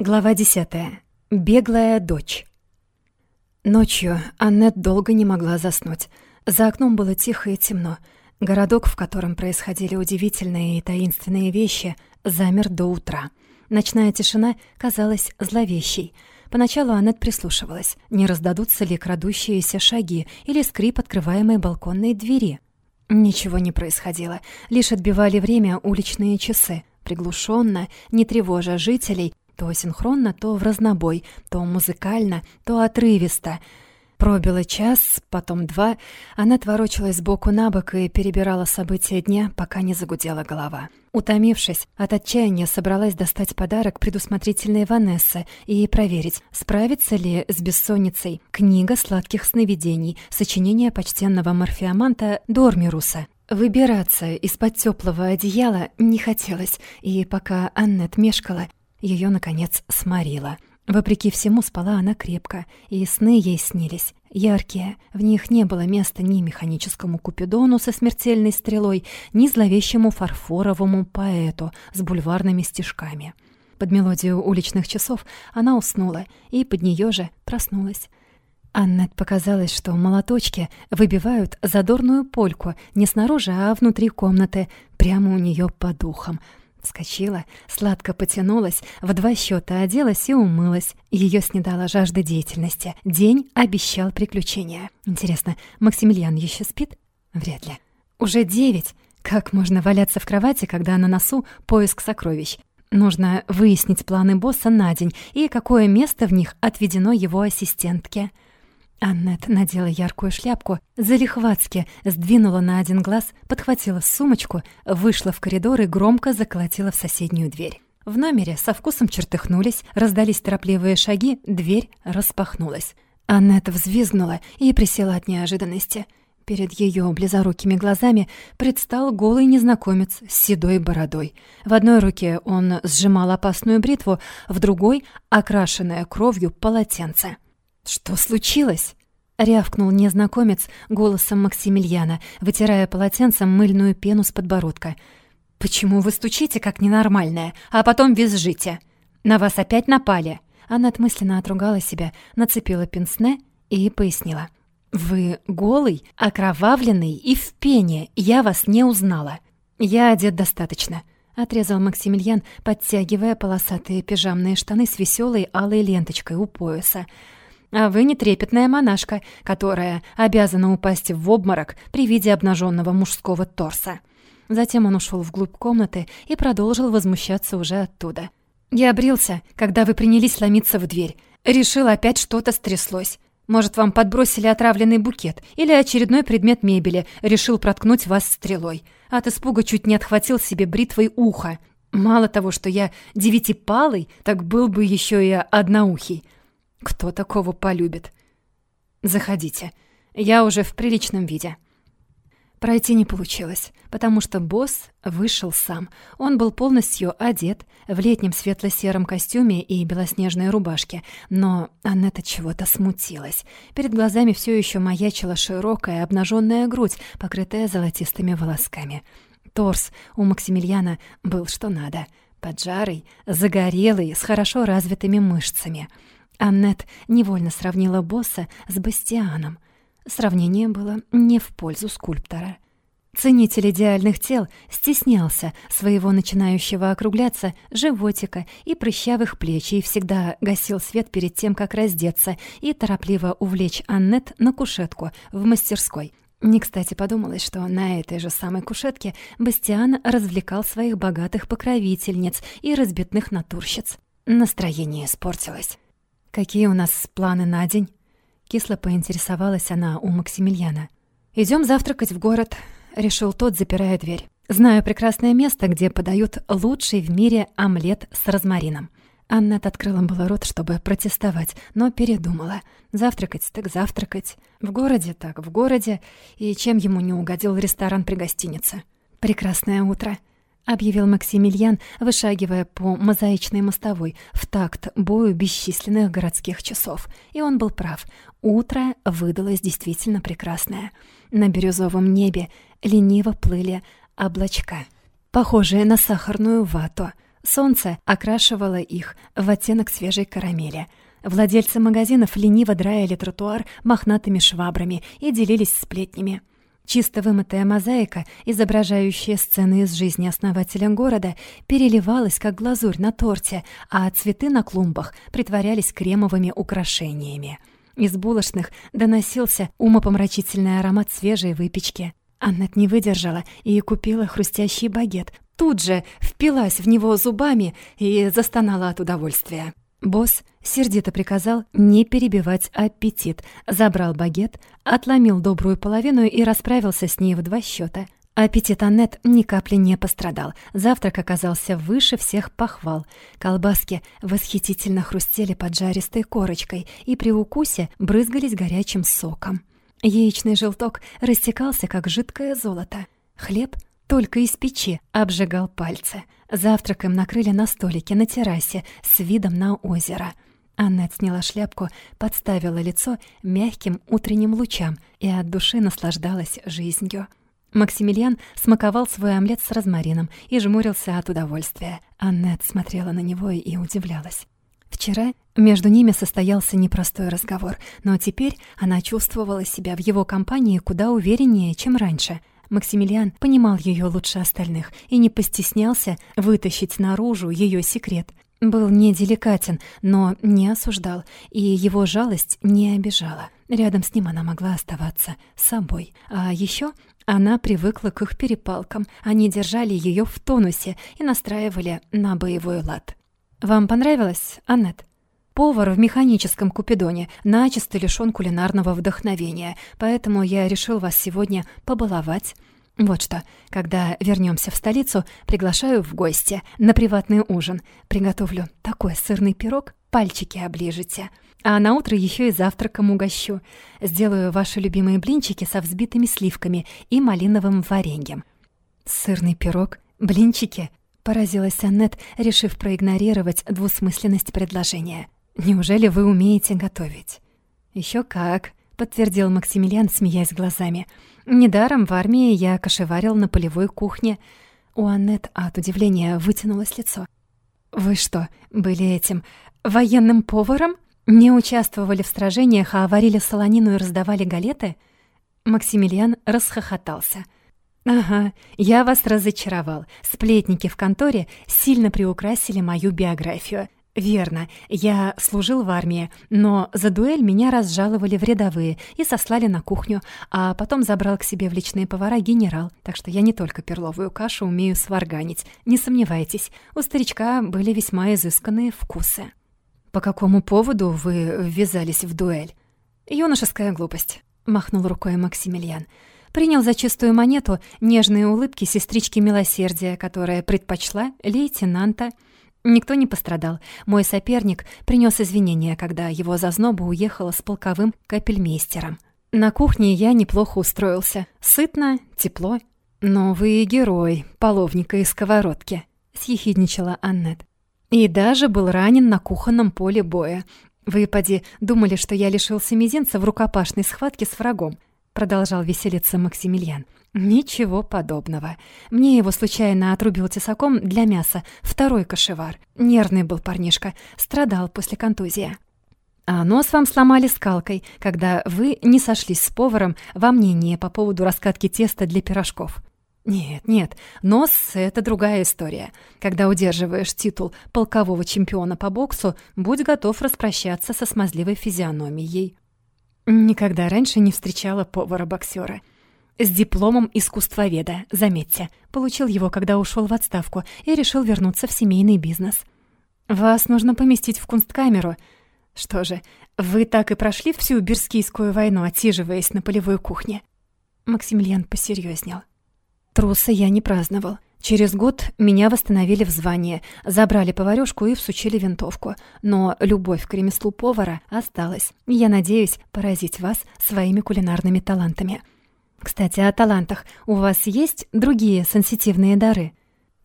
Глава десятая. Беглая дочь. Ночью Аннет долго не могла заснуть. За окном было тихо и темно. Городок, в котором происходили удивительные и таинственные вещи, замер до утра. Ночная тишина казалась зловещей. Поначалу Аннет прислушивалась, не раздадутся ли крадущиеся шаги или скрип открываемой балконной двери. Ничего не происходило, лишь отбивали время уличные часы. Приглушенно, не тревожа жителей, то синхронно, то в разнобой, то музыкально, то отрывисто. Пробило час, потом два. Она творочилась сбоку на бок и перебирала события дня, пока не загудела голова. Утомившись, от отчаяния собралась достать подарок предусмотрительной Ванессы и проверить, справится ли с бессонницей книга сладких сновидений, сочинение почтенного морфеоманта Дормируса. Выбираться из-под теплого одеяла не хотелось, и пока Аннет мешкала, ее, наконец, сморило. Вопреки всему спала она крепко, и сны ей снились. Яркие, в них не было места ни механическому купидону со смертельной стрелой, ни зловещему фарфоровому поэту с бульварными стишками. Под мелодию уличных часов она уснула, и под нее же проснулась. Аннет показалось, что молоточки выбивают задорную польку не снаружи, а внутри комнаты, прямо у нее по духам — Вскочила, сладко потянулась, в два счета оделась и умылась. Ее снедала жажда деятельности. День обещал приключения. Интересно, Максимилиан еще спит? Вряд ли. Уже девять. Как можно валяться в кровати, когда на носу поиск сокровищ? Нужно выяснить планы босса на день и какое место в них отведено его ассистентке. Аннет надела яркую шляпку, залихватски сдвинула на один глаз, подхватила сумочку, вышла в коридор и громко заколотила в соседнюю дверь. В номере со вкусом чертыхнулись, раздались торопливые шаги, дверь распахнулась. Аннет взвизгнула и присела от неожиданности. Перед ее близорукими глазами предстал голый незнакомец с седой бородой. В одной руке он сжимал опасную бритву, в другой — окрашенное кровью полотенце. «Что случилось?» — рявкнул незнакомец голосом Максимилиана, вытирая полотенцем мыльную пену с подбородка. «Почему вы стучите, как ненормальная, а потом визжите? На вас опять напали?» Она отмысленно отругала себя, нацепила пенсне и пояснила. «Вы голый, окровавленный и в пене, я вас не узнала. Я одет достаточно», — отрезал Максимилиан, подтягивая полосатые пижамные штаны с веселой алой ленточкой у пояса. А вы не трепетная монашка, которая обязана упасть в обморок при виде обнаженного мужского торса. Затем он ушел вглубь комнаты и продолжил возмущаться уже оттуда. «Я обрился, когда вы принялись ломиться в дверь. Решил, опять что-то стряслось. Может, вам подбросили отравленный букет или очередной предмет мебели решил проткнуть вас стрелой. От испуга чуть не отхватил себе бритвой ухо. Мало того, что я девятипалый, так был бы еще и одноухий. Кто такого полюбит? Заходите. Я уже в приличном виде. Пройти не получилось, потому что босс вышел сам. Он был полностью одет в летнем светло-сером костюме и белоснежной рубашке, но Аннета чего-то смутилась. Перед глазами все еще маячила широкая обнаженная грудь, покрытая золотистыми волосками. Торс у Максимилиана был что надо — поджарый, загорелый, с хорошо развитыми мышцами — Аннет невольно сравнила босса с Бастианом. Сравнение было не в пользу скульптора. Ценитель идеальных тел стеснялся своего начинающего округляться животика и прыщавых плеч и всегда гасил свет перед тем, как раздеться и торопливо увлечь Аннет на кушетку в мастерской. Не кстати подумалось, что на этой же самой кушетке Бастиан развлекал своих богатых покровительниц и разбитных натурщиц. Настроение испортилось. «Какие у нас планы на день?» Кисло поинтересовалась она у Максимилиана. Идем завтракать в город», — решил тот, запирая дверь. «Знаю прекрасное место, где подают лучший в мире омлет с розмарином». Аннет открыла было рот, чтобы протестовать, но передумала. Завтракать так завтракать. В городе так в городе. И чем ему не угодил ресторан при гостинице? «Прекрасное утро», — объявил Максимилиан, вышагивая по мозаичной мостовой в такт бою бесчисленных городских часов. И он был прав. Утро выдалось действительно прекрасное. На бирюзовом небе лениво плыли облачка, похожие на сахарную вату. Солнце окрашивало их в оттенок свежей карамели. Владельцы магазинов лениво драили тротуар мохнатыми швабрами и делились сплетнями. Чисто вымытая мозаика, изображающая сцены из жизни основателя города, переливалась, как глазурь на торте, а цветы на клумбах притворялись кремовыми украшениями. Из булочных доносился умопомрачительный аромат свежей выпечки. Аннет не выдержала и купила хрустящий багет. Тут же впилась в него зубами и застонала от удовольствия. Босс сердито приказал не перебивать аппетит, забрал багет, отломил добрую половину и расправился с ней в два счета. Аппетит Аннет ни капли не пострадал. Завтрак оказался выше всех похвал. Колбаски восхитительно хрустели под жаристой корочкой и при укусе брызгались горячим соком. Яичный желток растекался, как жидкое золото. Хлеб только из печи обжигал пальцы. Завтраком накрыли на столике на террасе с видом на озеро. Анна сняла шляпку, подставила лицо мягким утренним лучам и от души наслаждалась жизнью. Максимилиан смаковал свой омлет с розмарином и жмурился от удовольствия. Аннет смотрела на него и удивлялась. Вчера между ними состоялся непростой разговор, но теперь она чувствовала себя в его компании куда увереннее, чем раньше — Максимилиан понимал ее лучше остальных и не постеснялся вытащить наружу ее секрет. Был неделикатен, но не осуждал, и его жалость не обижала. Рядом с ним она могла оставаться собой. А еще она привыкла к их перепалкам. Они держали ее в тонусе и настраивали на боевой лад. «Вам понравилось, Аннет?» Повар в механическом купидоне начисто лишён кулинарного вдохновения, поэтому я решил вас сегодня побаловать. Вот что, когда вернёмся в столицу, приглашаю в гости на приватный ужин. Приготовлю такой сырный пирог, пальчики оближете. А на утро ещё и завтраком угощу. Сделаю ваши любимые блинчики со взбитыми сливками и малиновым вареньем. Сырный пирог, блинчики, поразилась Аннет, решив проигнорировать двусмысленность предложения. Неужели вы умеете готовить? Еще как, подтвердил Максимилиан, смеясь глазами. Недаром в армии я кошеварил на полевой кухне. У Аннет от удивления вытянулось лицо. Вы что, были этим военным поваром? Не участвовали в сражениях, а варили солонину и раздавали галеты? Максимилиан расхохотался. «Ага, я вас разочаровал. Сплетники в конторе сильно приукрасили мою биографию. «Верно. Я служил в армии, но за дуэль меня разжаловали в рядовые и сослали на кухню, а потом забрал к себе в личные повара генерал, так что я не только перловую кашу умею сварганить. Не сомневайтесь, у старичка были весьма изысканные вкусы». «По какому поводу вы ввязались в дуэль?» «Юношеская глупость», — махнул рукой Максимилиан. Принял за чистую монету нежные улыбки сестрички милосердия, которая предпочла лейтенанта — Никто не пострадал. Мой соперник принес извинения, когда его зазноба уехала с полковым капельмейстером. На кухне я неплохо устроился. Сытно, тепло. «Но вы герой, половника из сковородки», — съехидничала Аннет. «И даже был ранен на кухонном поле боя. Вы, поди, думали, что я лишился мизинца в рукопашной схватке с врагом», — продолжал веселиться Максимилиан. Ничего подобного. Мне его случайно отрубил тесаком для мяса второй кошевар. Нервный был парнишка, страдал после контузии. А нос вам сломали скалкой, когда вы не сошлись с поваром во мнении по поводу раскатки теста для пирожков. Нет, нет, нос — это другая история. Когда удерживаешь титул полкового чемпиона по боксу, будь готов распрощаться со смазливой физиономией. Никогда раньше не встречала повара-боксера — с дипломом искусствоведа, заметьте. Получил его, когда ушел в отставку, и решил вернуться в семейный бизнес. Вас нужно поместить в кунсткамеру. Что же, вы так и прошли всю Бирскийскую войну, отсиживаясь на полевой кухне? Максимилиан посерьезнел. Труса я не праздновал. Через год меня восстановили в звании, забрали поварёшку и всучили винтовку. Но любовь к ремеслу повара осталась. Я надеюсь поразить вас своими кулинарными талантами. Кстати, о талантах. У вас есть другие сенситивные дары?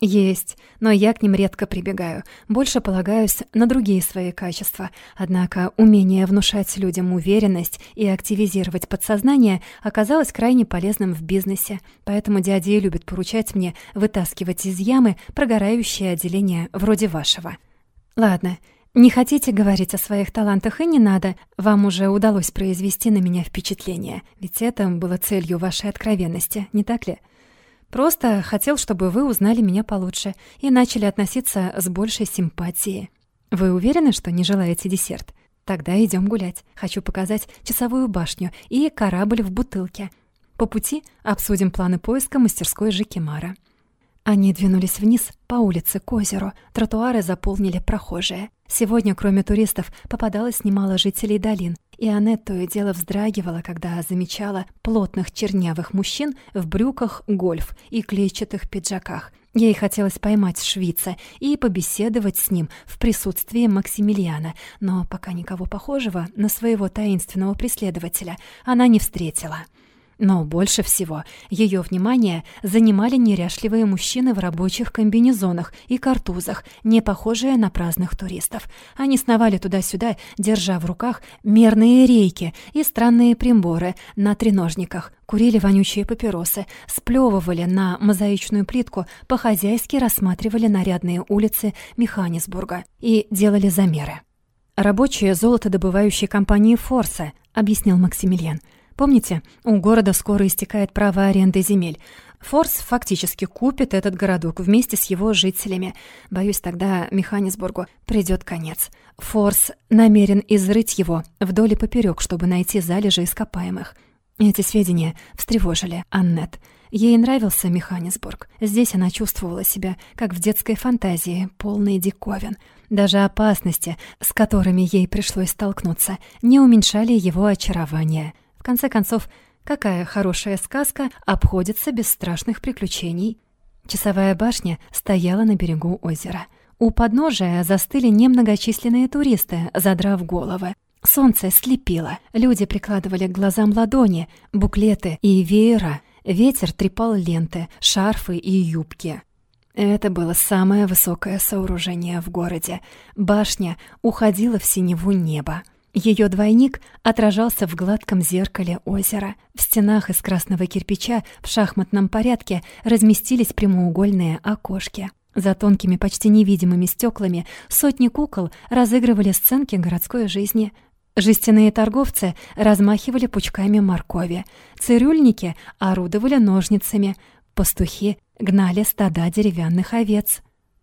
Есть, но я к ним редко прибегаю. Больше полагаюсь на другие свои качества. Однако умение внушать людям уверенность и активизировать подсознание оказалось крайне полезным в бизнесе. Поэтому дядя и любит поручать мне вытаскивать из ямы прогорающее отделение вроде вашего. Ладно, не хотите говорить о своих талантах и не надо. Вам уже удалось произвести на меня впечатление. Ведь это было целью вашей откровенности, не так ли? Просто хотел, чтобы вы узнали меня получше и начали относиться с большей симпатией. Вы уверены, что не желаете десерт? Тогда идем гулять. Хочу показать часовую башню и корабль в бутылке. По пути обсудим планы поиска мастерской Жикимара. Они двинулись вниз по улице к озеру. Тротуары заполнили прохожие. Сегодня, кроме туристов, попадалось немало жителей долин, и Аннет то и дело вздрагивала, когда замечала плотных чернявых мужчин в брюках гольф и клетчатых пиджаках. Ей хотелось поймать швейца и побеседовать с ним в присутствии Максимилиана, но пока никого похожего на своего таинственного преследователя она не встретила. Но больше всего ее внимание занимали неряшливые мужчины в рабочих комбинезонах и картузах, не похожие на праздных туристов. Они сновали туда-сюда, держа в руках мерные рейки и странные приборы на треножниках, курили вонючие папиросы, сплевывали на мозаичную плитку, по-хозяйски рассматривали нарядные улицы Механисбурга и делали замеры. «Рабочие золотодобывающей компании «Форса», — объяснил Максимилиан — Помните, у города скоро истекает право аренды земель. Форс фактически купит этот городок вместе с его жителями. Боюсь, тогда Механисбургу придёт конец. Форс намерен изрыть его вдоль и поперёк, чтобы найти залежи ископаемых. Эти сведения встревожили Аннет. Ей нравился Механисбург. Здесь она чувствовала себя, как в детской фантазии, полной диковин. Даже опасности, с которыми ей пришлось столкнуться, не уменьшали его очарование — в конце концов, какая хорошая сказка обходится без страшных приключений? Часовая башня стояла на берегу озера. У подножия застыли немногочисленные туристы, задрав головы. Солнце слепило, люди прикладывали к глазам ладони, буклеты и веера. Ветер трепал ленты, шарфы и юбки. Это было самое высокое сооружение в городе. Башня уходила в синеву неба. Ее двойник отражался в гладком зеркале озера. В стенах из красного кирпича в шахматном порядке разместились прямоугольные окошки. За тонкими, почти невидимыми стеклами сотни кукол разыгрывали сценки городской жизни. Жестяные торговцы размахивали пучками моркови. Цирюльники орудовали ножницами. Пастухи гнали стада деревянных овец.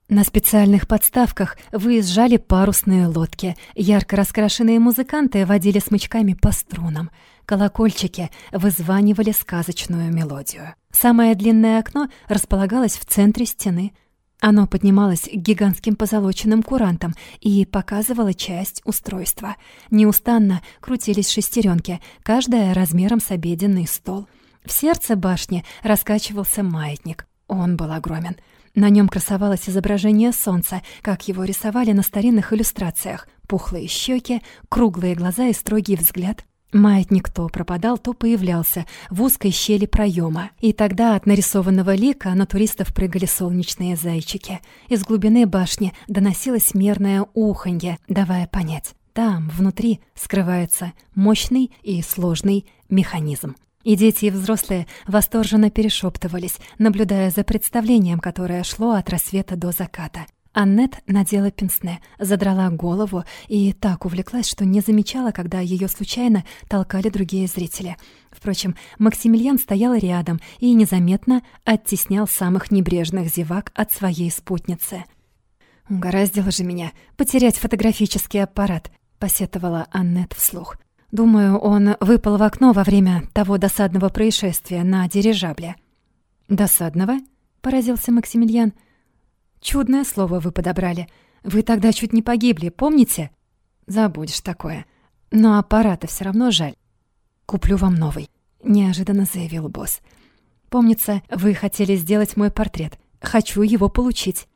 На специальных подставках выезжали парусные лодки, ярко раскрашенные музыканты водили смычками по струнам, колокольчики вызванивали сказочную мелодию. Самое длинное окно располагалось в центре стены. Оно поднималось к гигантским позолоченным курантам и показывало часть устройства. Неустанно крутились шестеренки, каждая размером с обеденный стол. В сердце башни раскачивался маятник. Он был огромен — на нем красовалось изображение солнца, как его рисовали на старинных иллюстрациях. Пухлые щеки, круглые глаза и строгий взгляд. Маятник то пропадал, то появлялся в узкой щели проема. И тогда от нарисованного лика на туристов прыгали солнечные зайчики. Из глубины башни доносилось мерное уханье, давая понять. Там, внутри, скрывается мощный и сложный механизм. И дети, и взрослые восторженно перешептывались, наблюдая за представлением, которое шло от рассвета до заката. Аннет надела пенсне, задрала голову и так увлеклась, что не замечала, когда ее случайно толкали другие зрители. Впрочем, Максимилиан стоял рядом и незаметно оттеснял самых небрежных зевак от своей спутницы. «Угораздило же меня потерять фотографический аппарат», — посетовала Аннет вслух. Думаю, он выпал в окно во время того досадного происшествия на дирижабле». «Досадного?» — поразился Максимилиан. «Чудное слово вы подобрали. Вы тогда чуть не погибли, помните?» «Забудешь такое. Но аппарата все равно жаль. Куплю вам новый», — неожиданно заявил босс. «Помнится, вы хотели сделать мой портрет. Хочу его получить».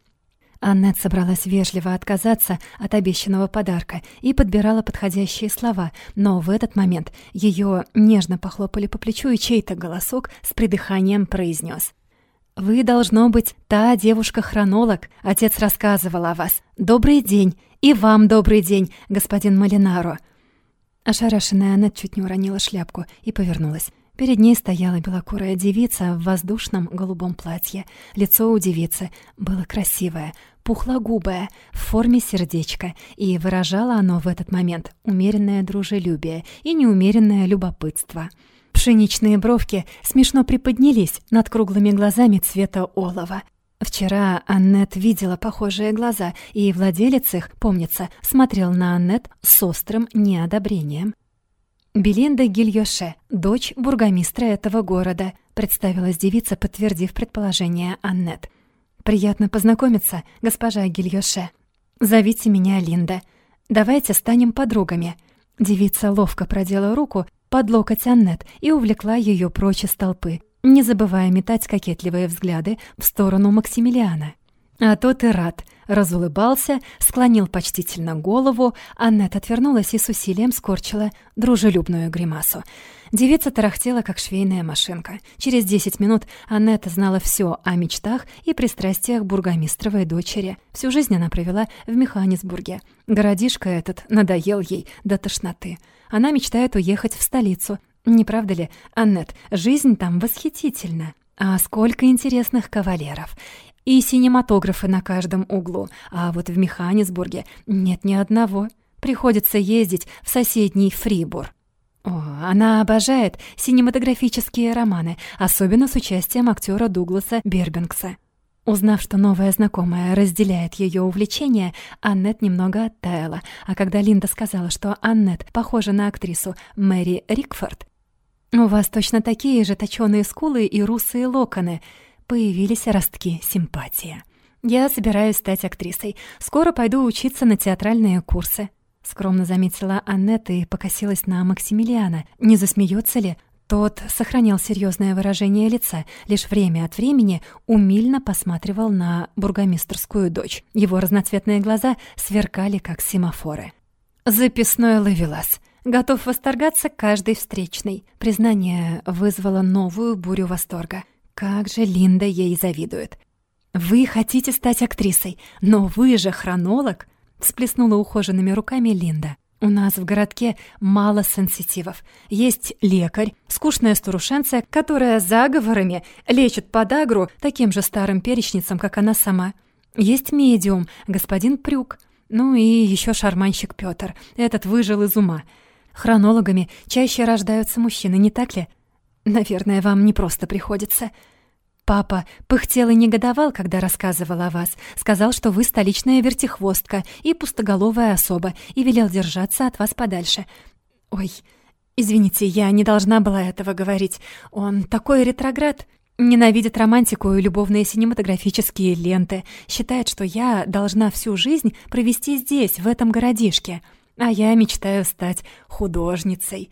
Аннет собралась вежливо отказаться от обещанного подарка и подбирала подходящие слова, но в этот момент ее нежно похлопали по плечу, и чей-то голосок с придыханием произнес: Вы, должно быть, та девушка-хронолог. Отец рассказывал о вас. Добрый день. И вам добрый день, господин Малинаро». Ошарашенная Аннет чуть не уронила шляпку и повернулась. Перед ней стояла белокурая девица в воздушном голубом платье. Лицо у девицы было красивое, пухлогубое, в форме сердечка, и выражало оно в этот момент умеренное дружелюбие и неумеренное любопытство. Пшеничные бровки смешно приподнялись над круглыми глазами цвета олова. Вчера Аннет видела похожие глаза, и владелец их, помнится, смотрел на Аннет с острым неодобрением. «Белинда Гильоше, дочь бургомистра этого города», представилась девица, подтвердив предположение Аннет. «Приятно познакомиться, госпожа Гильоше. Зовите меня Линда. Давайте станем подругами». Девица ловко продела руку под локоть Аннет и увлекла ее прочь из толпы, не забывая метать кокетливые взгляды в сторону Максимилиана. А тот и рад — разулыбался, склонил почтительно голову, Аннет отвернулась и с усилием скорчила дружелюбную гримасу. Девица тарахтела, как швейная машинка. Через десять минут Аннет знала все о мечтах и пристрастиях бургомистровой дочери. Всю жизнь она провела в Механисбурге. Городишко этот надоел ей до тошноты. Она мечтает уехать в столицу. Не правда ли, Аннет, жизнь там восхитительна. А сколько интересных кавалеров и синематографы на каждом углу, а вот в Механисбурге нет ни одного. Приходится ездить в соседний Фрибур. О, она обожает синематографические романы, особенно с участием актера Дугласа Бербингса. Узнав, что новая знакомая разделяет ее увлечение, Аннет немного оттаяла, а когда Линда сказала, что Аннет похожа на актрису Мэри Рикфорд, «У вас точно такие же точёные скулы и русые локоны», появились ростки симпатии. «Я собираюсь стать актрисой. Скоро пойду учиться на театральные курсы». Скромно заметила Аннет и покосилась на Максимилиана. Не засмеется ли? Тот сохранял серьезное выражение лица, лишь время от времени умильно посматривал на бургомистрскую дочь. Его разноцветные глаза сверкали, как семафоры. «Записной ловелас», готов восторгаться каждой встречной. Признание вызвало новую бурю восторга. Как же Линда ей завидует. «Вы хотите стать актрисой, но вы же хронолог!» всплеснула ухоженными руками Линда. «У нас в городке мало сенситивов. Есть лекарь, скучная старушенция, которая заговорами лечит подагру таким же старым перечницам, как она сама. Есть медиум, господин Прюк, ну и еще шарманщик Пётр. Этот выжил из ума. Хронологами чаще рождаются мужчины, не так ли? Наверное, вам не просто приходится. Папа пыхтел и негодовал, когда рассказывал о вас. Сказал, что вы столичная вертихвостка и пустоголовая особа, и велел держаться от вас подальше. Ой, извините, я не должна была этого говорить. Он такой ретроград. Ненавидит романтику и любовные синематографические ленты. Считает, что я должна всю жизнь провести здесь, в этом городишке. А я мечтаю стать художницей.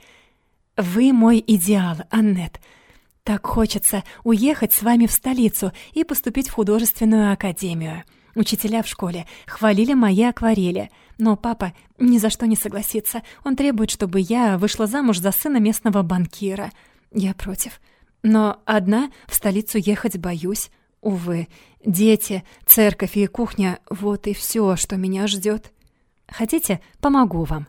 Вы мой идеал, Аннет. Так хочется уехать с вами в столицу и поступить в художественную академию. Учителя в школе хвалили мои акварели, но папа ни за что не согласится. Он требует, чтобы я вышла замуж за сына местного банкира. Я против. Но одна в столицу ехать боюсь. Увы, дети, церковь и кухня — вот и все, что меня ждет. Хотите, помогу вам?»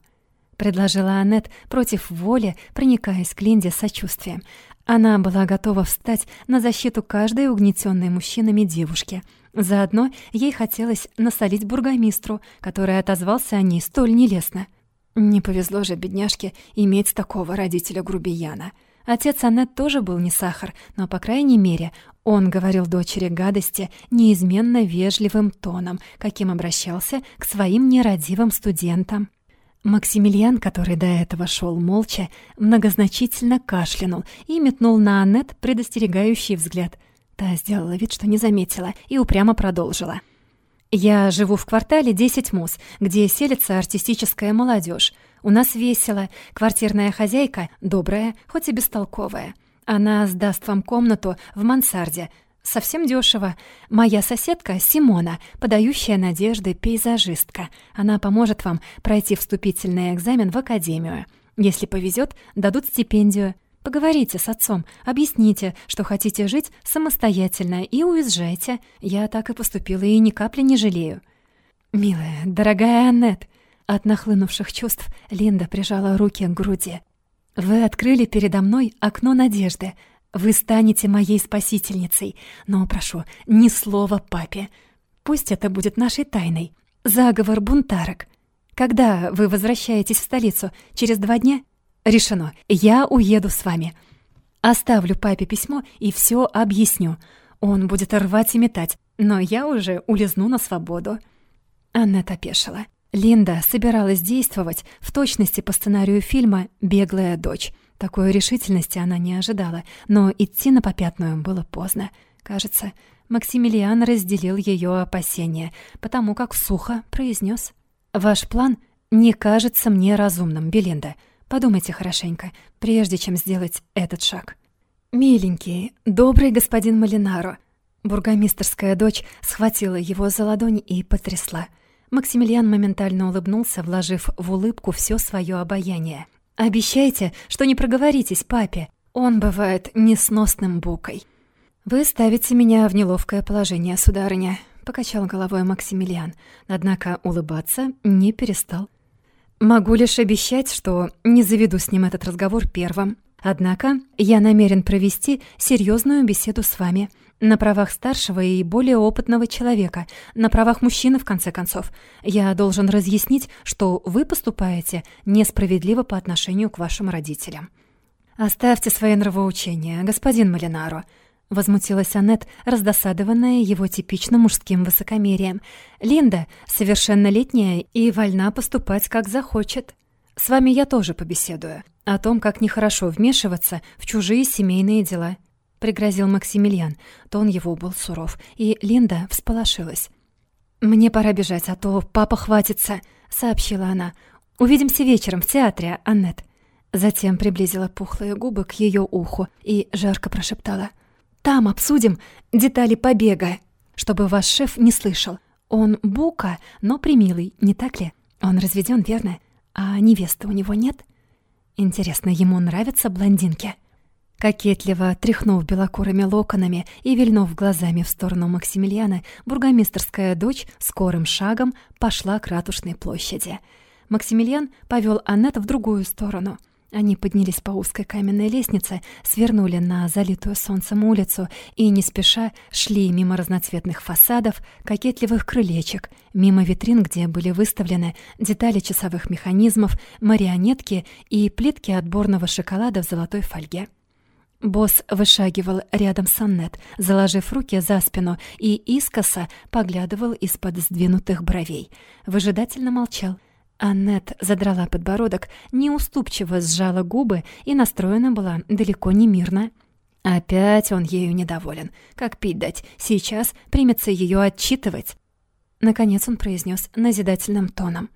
Предложила Аннет против воли, проникаясь к Линде сочувствием. Она была готова встать на защиту каждой угнетенной мужчинами девушки. Заодно ей хотелось насолить бургомистру, который отозвался о ней столь нелестно. Не повезло же бедняжке иметь такого родителя-грубияна. Отец Аннет тоже был не сахар, но, по крайней мере, он говорил дочери гадости неизменно вежливым тоном, каким обращался к своим нерадивым студентам. Максимилиан, который до этого шел молча, многозначительно кашлянул и метнул на Аннет предостерегающий взгляд. Та сделала вид, что не заметила, и упрямо продолжила. «Я живу в квартале 10 МУС, где селится артистическая молодежь. У нас весело, квартирная хозяйка добрая, хоть и бестолковая. Она сдаст вам комнату в мансарде, Совсем дешево. Моя соседка Симона, подающая надежды пейзажистка. Она поможет вам пройти вступительный экзамен в академию. Если повезет, дадут стипендию. Поговорите с отцом, объясните, что хотите жить самостоятельно и уезжайте. Я так и поступила и ни капли не жалею». «Милая, дорогая Аннет!» От нахлынувших чувств Линда прижала руки к груди. «Вы открыли передо мной окно надежды. Вы станете моей спасительницей. Но, прошу, ни слова папе. Пусть это будет нашей тайной. Заговор бунтарок. Когда вы возвращаетесь в столицу? Через два дня? Решено. Я уеду с вами. Оставлю папе письмо и все объясню. Он будет рвать и метать, но я уже улизну на свободу». Аннет опешила. Линда собиралась действовать в точности по сценарию фильма «Беглая дочь». Такой решительности она не ожидала, но идти на попятную было поздно. Кажется, Максимилиан разделил ее опасения, потому как сухо произнес: «Ваш план не кажется мне разумным, Белинда. Подумайте хорошенько, прежде чем сделать этот шаг». «Миленький, добрый господин Малинаро», Бургомистерская дочь схватила его за ладонь и потрясла. Максимилиан моментально улыбнулся, вложив в улыбку все свое обаяние. «Обещайте, что не проговоритесь папе. Он бывает несносным букой». «Вы ставите меня в неловкое положение, сударыня», — покачал головой Максимилиан, однако улыбаться не перестал. «Могу лишь обещать, что не заведу с ним этот разговор первым. Однако я намерен провести серьезную беседу с вами, на правах старшего и более опытного человека, на правах мужчины, в конце концов. Я должен разъяснить, что вы поступаете несправедливо по отношению к вашим родителям. «Оставьте свои нравоучения, господин Малинаро», — возмутилась Аннет, раздосадованная его типично мужским высокомерием. «Линда совершеннолетняя и вольна поступать, как захочет. С вами я тоже побеседую о том, как нехорошо вмешиваться в чужие семейные дела». — пригрозил Максимилиан. Тон его был суров, и Линда всполошилась. «Мне пора бежать, а то папа хватится», — сообщила она. «Увидимся вечером в театре, Аннет». Затем приблизила пухлые губы к ее уху и жарко прошептала. «Там обсудим детали побега, чтобы ваш шеф не слышал. Он бука, но примилый, не так ли? Он разведен, верно? А невесты у него нет? Интересно, ему нравятся блондинки?» Кокетливо тряхнув белокурыми локонами и вильнув глазами в сторону Максимилиана, бургомистерская дочь скорым шагом пошла к ратушной площади. Максимилиан повел Аннет в другую сторону. Они поднялись по узкой каменной лестнице, свернули на залитую солнцем улицу и не спеша шли мимо разноцветных фасадов, кокетливых крылечек, мимо витрин, где были выставлены детали часовых механизмов, марионетки и плитки отборного шоколада в золотой фольге. Босс вышагивал рядом с Аннет, заложив руки за спину и искоса поглядывал из-под сдвинутых бровей. Выжидательно молчал. Аннет задрала подбородок, неуступчиво сжала губы и настроена была далеко не мирно. Опять он ею недоволен. Как пить дать? Сейчас примется ее отчитывать. Наконец он произнес назидательным тоном.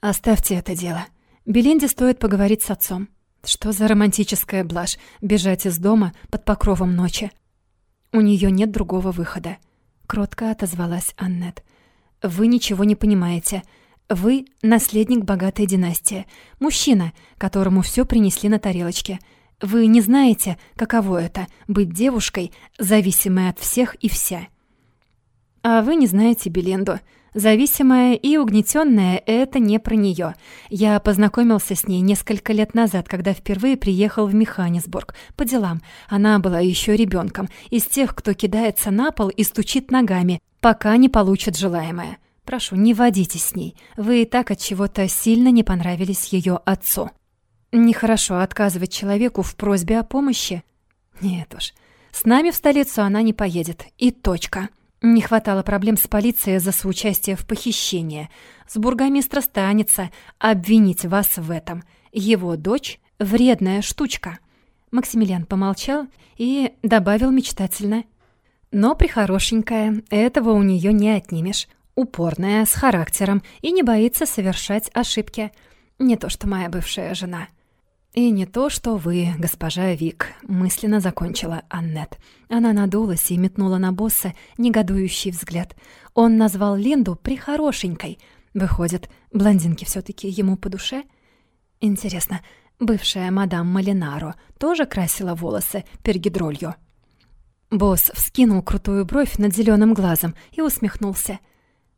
«Оставьте это дело. Белинде стоит поговорить с отцом. Что за романтическая блажь бежать из дома под покровом ночи? У нее нет другого выхода. Кротко отозвалась Аннет. Вы ничего не понимаете. Вы наследник богатой династии, мужчина, которому все принесли на тарелочке. Вы не знаете, каково это быть девушкой, зависимой от всех и вся. А вы не знаете Беленду. Зависимая и угнетенная — это не про нее. Я познакомился с ней несколько лет назад, когда впервые приехал в Механисбург по делам. Она была еще ребенком, из тех, кто кидается на пол и стучит ногами, пока не получит желаемое. Прошу, не водитесь с ней. Вы и так от чего-то сильно не понравились ее отцу. Нехорошо отказывать человеку в просьбе о помощи. Нет уж, с нами в столицу она не поедет. И точка. Не хватало проблем с полицией за соучастие в похищении. С бургомистра станется обвинить вас в этом. Его дочь — вредная штучка». Максимилиан помолчал и добавил мечтательно. «Но прихорошенькая, этого у нее не отнимешь. Упорная, с характером и не боится совершать ошибки. Не то что моя бывшая жена». «И не то, что вы, госпожа Вик», — мысленно закончила Аннет. Она надулась и метнула на босса негодующий взгляд. Он назвал Линду прихорошенькой. Выходит, блондинки все таки ему по душе? Интересно, бывшая мадам Малинаро, тоже красила волосы пергидролью. Босс вскинул крутую бровь над зеленым глазом и усмехнулся.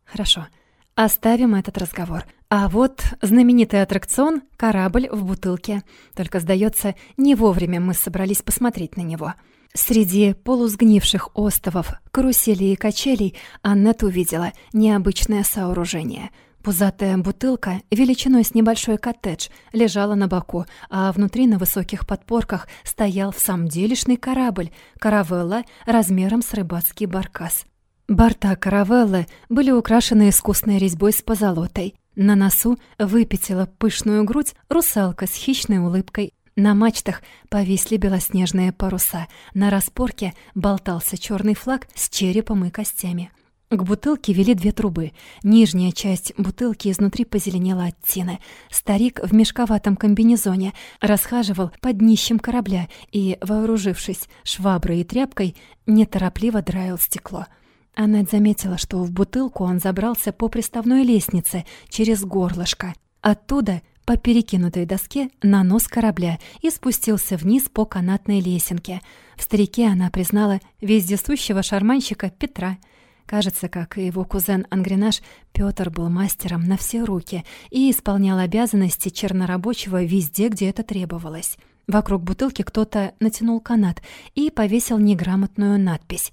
«Хорошо, оставим этот разговор. А вот знаменитый аттракцион — корабль в бутылке. Только, сдается, не вовремя мы собрались посмотреть на него». Среди полусгнивших остовов, каруселей и качелей Аннет увидела необычное сооружение. Пузатая бутылка, величиной с небольшой коттедж, лежала на боку, а внутри на высоких подпорках стоял в самом делешный корабль, каравелла размером с рыбацкий баркас. Борта каравеллы были украшены искусной резьбой с позолотой. На носу выпятила пышную грудь русалка с хищной улыбкой, на мачтах повисли белоснежные паруса. На распорке болтался черный флаг с черепом и костями. К бутылке вели две трубы. Нижняя часть бутылки изнутри позеленела от тины. Старик в мешковатом комбинезоне расхаживал под днищем корабля и, вооружившись шваброй и тряпкой, неторопливо драил стекло. Аннет заметила, что в бутылку он забрался по приставной лестнице через горлышко. Оттуда — по перекинутой доске на нос корабля и спустился вниз по канатной лесенке. В старике она признала вездесущего шарманщика Петра. Кажется, как и его кузен Ангренаж, Пётр был мастером на все руки и исполнял обязанности чернорабочего везде, где это требовалось. Вокруг бутылки кто-то натянул канат и повесил неграмотную надпись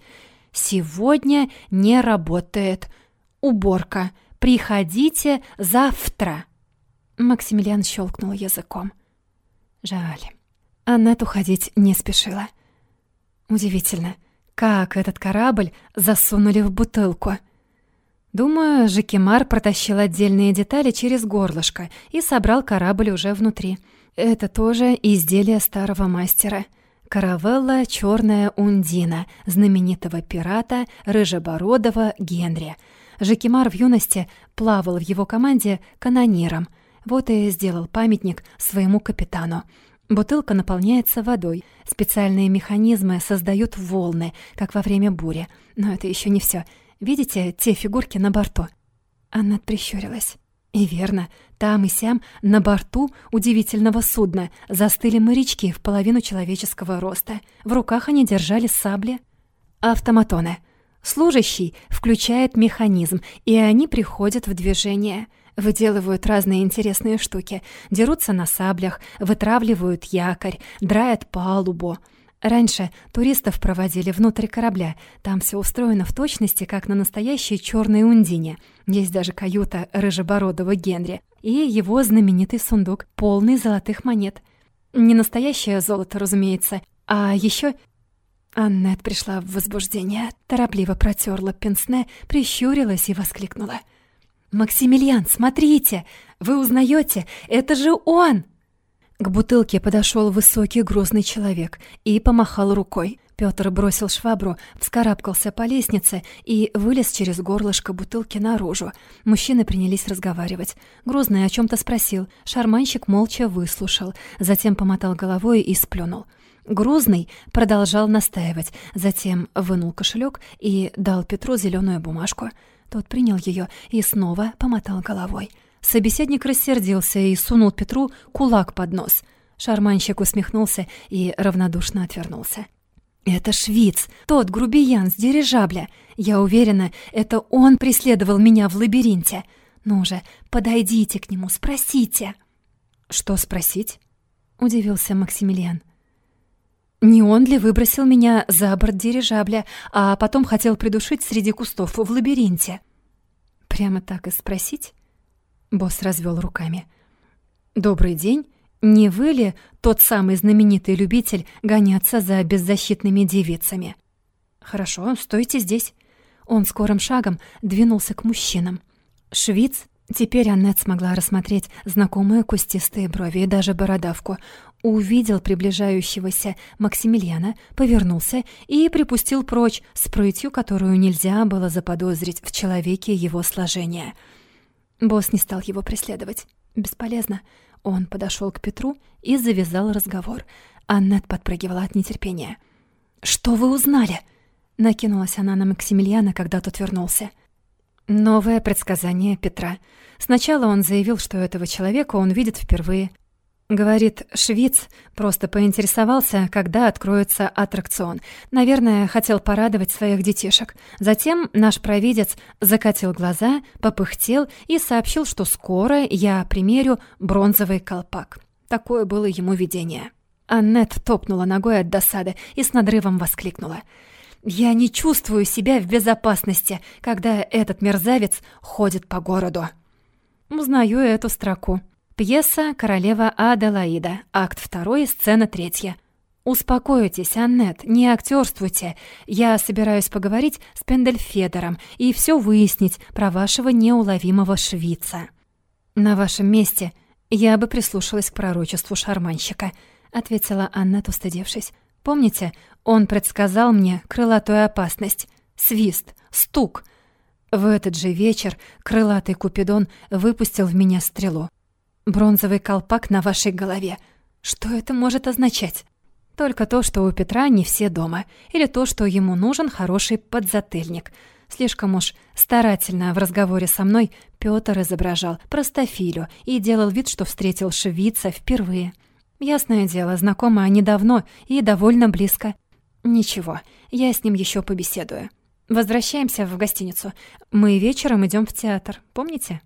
«Сегодня не работает. Уборка. Приходите завтра». Максимилиан щелкнул языком. Жаль. Аннет уходить не спешила. Удивительно, как этот корабль засунули в бутылку. Думаю, Жикимар протащил отдельные детали через горлышко и собрал корабль уже внутри. Это тоже изделие старого мастера. Каравелла «Черная Ундина» знаменитого пирата Рыжебородова Генри. Жикимар в юности плавал в его команде канониром — вот и сделал памятник своему капитану. Бутылка наполняется водой. Специальные механизмы создают волны, как во время бури. Но это еще не все. Видите те фигурки на борту? Анна прищурилась. И верно, там и сям, на борту удивительного судна, застыли морячки в половину человеческого роста. В руках они держали сабли. Автоматоны. Служащий включает механизм, и они приходят в движение — Выделывают разные интересные штуки, дерутся на саблях, вытравливают якорь, драят палубу. Раньше туристов проводили внутрь корабля. Там все устроено в точности, как на настоящей черной ундине. Есть даже каюта рыжебородого Генри и его знаменитый сундук, полный золотых монет. Не настоящее золото, разумеется, а еще Аннет пришла в возбуждение, торопливо протерла пенсне, прищурилась и воскликнула — «Максимилиан, смотрите! Вы узнаете? Это же он!» К бутылке подошел высокий грузный человек и помахал рукой. Пётр бросил швабру, вскарабкался по лестнице и вылез через горлышко бутылки наружу. Мужчины принялись разговаривать. Грузный о чем то спросил. Шарманщик молча выслушал, затем помотал головой и сплюнул. Грузный продолжал настаивать, затем вынул кошелек и дал Петру зеленую бумажку — тот принял ее и снова помотал головой. Собеседник рассердился и сунул Петру кулак под нос. Шарманщик усмехнулся и равнодушно отвернулся. «Это швиц, тот грубиян с дирижабля. Я уверена, это он преследовал меня в лабиринте. Ну же, подойдите к нему, спросите». «Что спросить?» — удивился Максимилиан. Не он ли выбросил меня за борт дирижабля, а потом хотел придушить среди кустов в лабиринте? Прямо так и спросить? Босс развел руками. «Добрый день. Не вы ли тот самый знаменитый любитель гоняться за беззащитными девицами?» «Хорошо, стойте здесь». Он скорым шагом двинулся к мужчинам. Швиц Теперь Аннет смогла рассмотреть знакомые кустистые брови и даже бородавку. Увидел приближающегося Максимилиана, повернулся и припустил прочь с прытью, которую нельзя было заподозрить в человеке его сложения. Босс не стал его преследовать. Бесполезно. Он подошел к Петру и завязал разговор. Аннет подпрыгивала от нетерпения. «Что вы узнали?» Накинулась она на Максимилиана, когда тот вернулся. Новое предсказание Петра. Сначала он заявил, что этого человека он видит впервые. Говорит, швиц просто поинтересовался, когда откроется аттракцион. Наверное, хотел порадовать своих детишек. Затем наш провидец закатил глаза, попыхтел и сообщил, что скоро я примерю бронзовый колпак. Такое было ему видение. Аннет топнула ногой от досады и с надрывом воскликнула. «Я не чувствую себя в безопасности, когда этот мерзавец ходит по городу». Узнаю эту строку. Пьеса «Королева Аделаида», акт 2, сцена 3. «Успокойтесь, Аннет, не актерствуйте. Я собираюсь поговорить с Пендельфедером и все выяснить про вашего неуловимого швица. На вашем месте я бы прислушалась к пророчеству шарманщика», — ответила Аннет, устыдившись. «Помните, он предсказал мне крылатую опасность. Свист, стук. В этот же вечер крылатый Купидон выпустил в меня стрелу. Бронзовый колпак на вашей голове. Что это может означать? Только то, что у Петра не все дома, или то, что ему нужен хороший подзатыльник. Слишком уж старательно в разговоре со мной Пётр изображал простофилю и делал вид, что встретил швейца впервые. Ясное дело, знакомы они давно и довольно близко. Ничего, я с ним еще побеседую. Возвращаемся в гостиницу. Мы вечером идем в театр, помните?